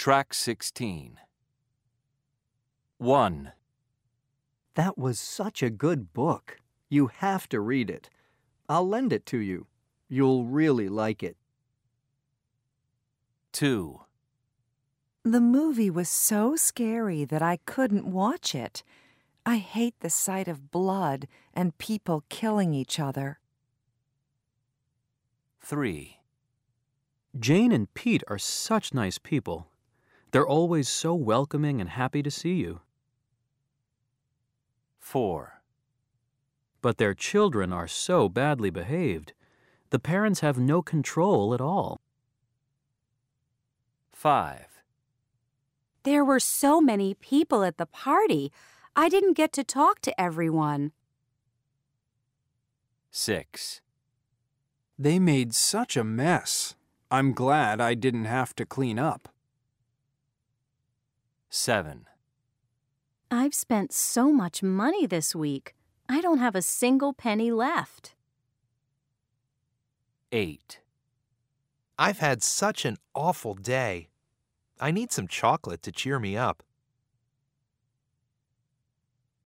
Track 16. 1, That was such a good book. You have to read it. I'll lend it to you. You'll really like it. 2, The movie was so scary that I couldn't watch it. I hate the sight of blood and people killing each other. 3, Jane and Pete are such nice people. They're always so welcoming and happy to see you. 4, But their children are so badly behaved. The parents have no control at all. 5, There were so many people at the party. I didn't get to talk to everyone. 6, They made such a mess. I'm glad I didn't have to clean up. 7, I've spent so much money this week. I don't have a single penny left. 8, I've had such an awful day. I need some chocolate to cheer me up.